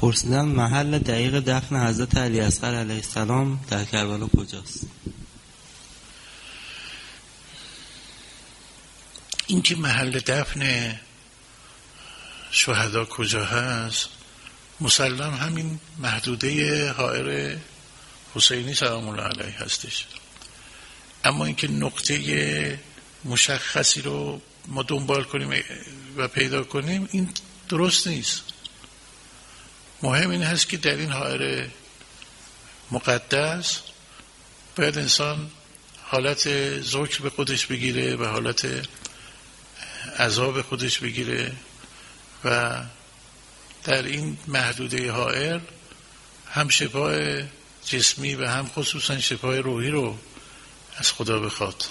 پرسیدن محل دقیق دفن حضرت علی اصغر علیه السلام در کربلا کجاست؟ اینکه محل دفن شهدا کجا هست؟ مسلم همین محدوده حائر حسینی سلام الله علیه هستش. اما اینکه نقطه مشخصی رو ما دنبال کنیم و پیدا کنیم این درست نیست. مهم این هست که در این حائر مقدس باید انسان حالت ذکر به خودش بگیره و حالت عذاب خودش بگیره و در این محدوده حائر هم شفای جسمی و هم خصوصا شفای روحی رو از خدا بخواد.